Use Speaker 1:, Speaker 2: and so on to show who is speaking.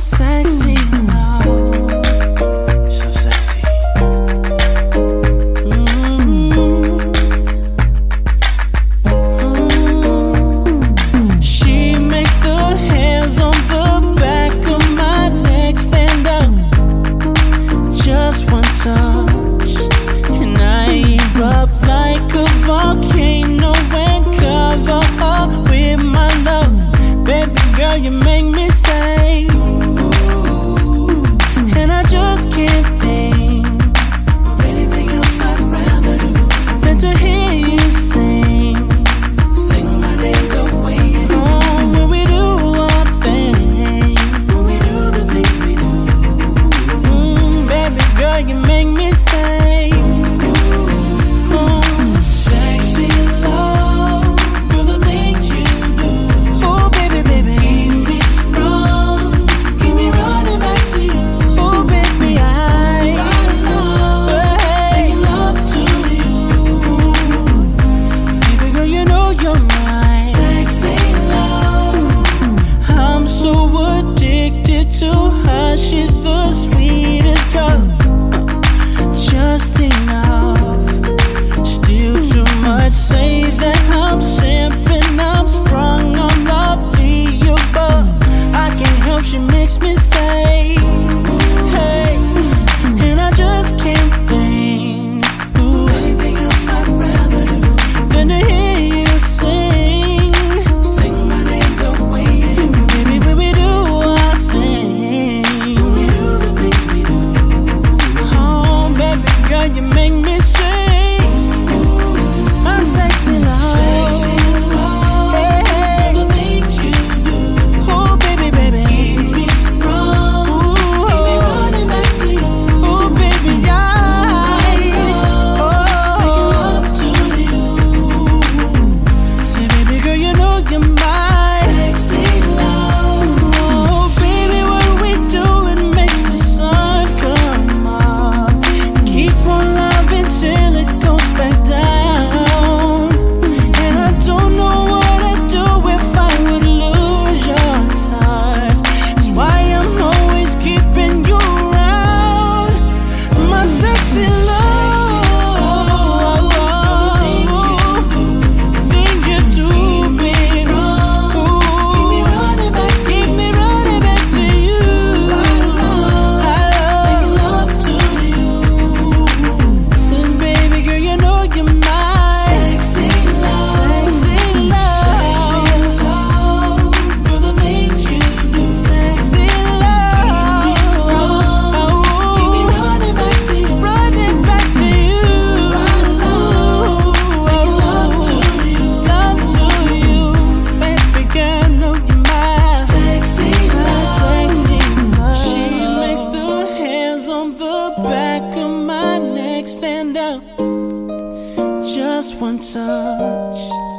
Speaker 1: sexy. trusting now back of my neck stand up. Just one touch.